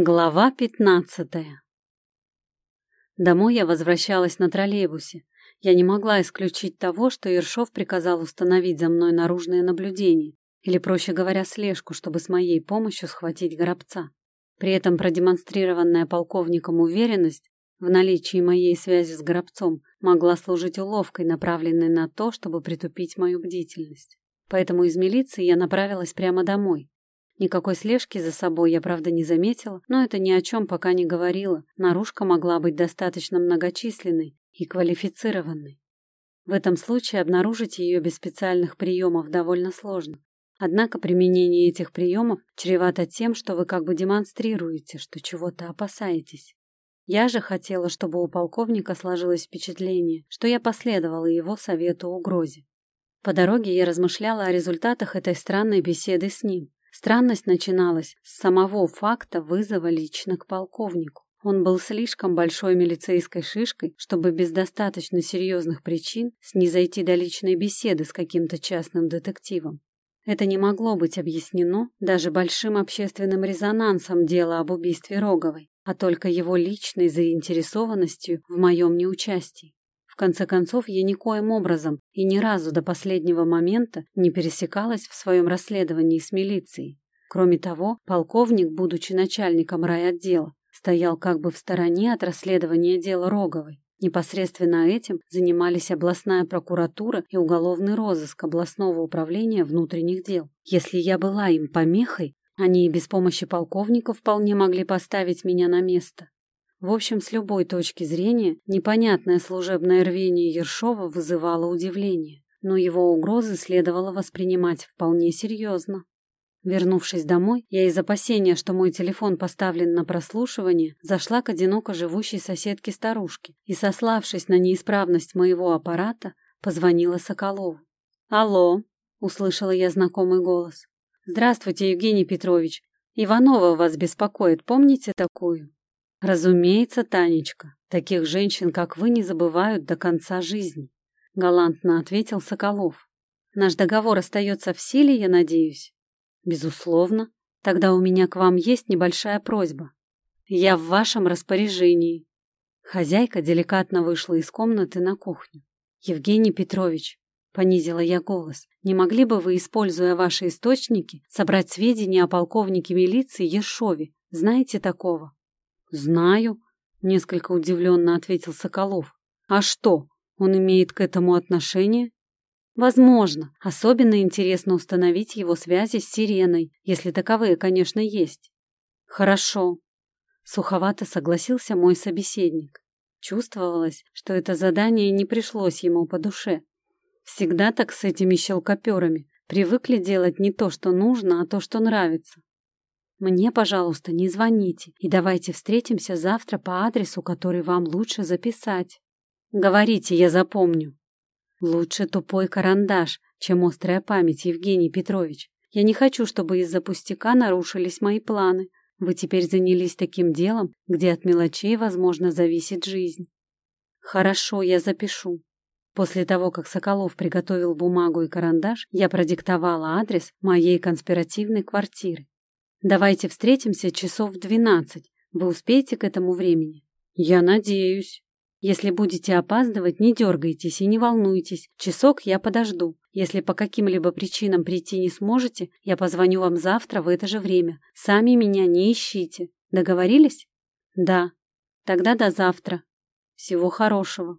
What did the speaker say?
Глава пятнадцатая Домой я возвращалась на троллейбусе. Я не могла исключить того, что Ершов приказал установить за мной наружное наблюдение, или, проще говоря, слежку, чтобы с моей помощью схватить горобца. При этом продемонстрированная полковником уверенность в наличии моей связи с горобцом могла служить уловкой, направленной на то, чтобы притупить мою бдительность. Поэтому из милиции я направилась прямо домой. Никакой слежки за собой я, правда, не заметила, но это ни о чем пока не говорило. Наружка могла быть достаточно многочисленной и квалифицированной. В этом случае обнаружить ее без специальных приемов довольно сложно. Однако применение этих приемов чревато тем, что вы как бы демонстрируете, что чего-то опасаетесь. Я же хотела, чтобы у полковника сложилось впечатление, что я последовала его совету угрозе. По дороге я размышляла о результатах этой странной беседы с ним. Странность начиналась с самого факта вызова лично к полковнику. Он был слишком большой милицейской шишкой, чтобы без достаточно серьезных причин снизойти до личной беседы с каким-то частным детективом. Это не могло быть объяснено даже большим общественным резонансом дела об убийстве Роговой, а только его личной заинтересованностью в моем неучастии. Конце концов, я никоим образом и ни разу до последнего момента не пересекалась в своем расследовании с милицией. Кроме того, полковник, будучи начальником райотдела, стоял как бы в стороне от расследования дела Роговой. Непосредственно этим занимались областная прокуратура и уголовный розыск областного управления внутренних дел. Если я была им помехой, они и без помощи полковников вполне могли поставить меня на место. В общем, с любой точки зрения, непонятное служебное рвение Ершова вызывало удивление, но его угрозы следовало воспринимать вполне серьезно. Вернувшись домой, я из опасения, что мой телефон поставлен на прослушивание, зашла к одиноко живущей соседке старушке и, сославшись на неисправность моего аппарата, позвонила Соколову. «Алло!» — услышала я знакомый голос. «Здравствуйте, Евгений Петрович. Иванова вас беспокоит, помните такую?» «Разумеется, Танечка. Таких женщин, как вы, не забывают до конца жизни», — галантно ответил Соколов. «Наш договор остается в силе, я надеюсь?» Безусловно. Тогда у меня к вам есть небольшая просьба. Я в вашем распоряжении. Хозяйка деликатно вышла из комнаты на кухню. Евгений Петрович, понизила я голос, не могли бы вы, используя ваши источники, собрать сведения о полковнике милиции Ершове? Знаете такого? Знаю, несколько удивленно ответил Соколов. А что, он имеет к этому отношение? Возможно. Особенно интересно установить его связи с Сиреной, если таковые, конечно, есть. Хорошо. Суховато согласился мой собеседник. Чувствовалось, что это задание не пришлось ему по душе. Всегда так с этими щелкоперами. Привыкли делать не то, что нужно, а то, что нравится. Мне, пожалуйста, не звоните и давайте встретимся завтра по адресу, который вам лучше записать. Говорите, я запомню. Лучше тупой карандаш, чем острая память, Евгений Петрович. Я не хочу, чтобы из-за пустяка нарушились мои планы. Вы теперь занялись таким делом, где от мелочей, возможно, зависит жизнь. Хорошо, я запишу. После того, как Соколов приготовил бумагу и карандаш, я продиктовала адрес моей конспиративной квартиры. Давайте встретимся часов в двенадцать. Вы успеете к этому времени? Я надеюсь. Если будете опаздывать, не дергайтесь и не волнуйтесь. Часок я подожду. Если по каким-либо причинам прийти не сможете, я позвоню вам завтра в это же время. Сами меня не ищите. Договорились? Да. Тогда до завтра. Всего хорошего.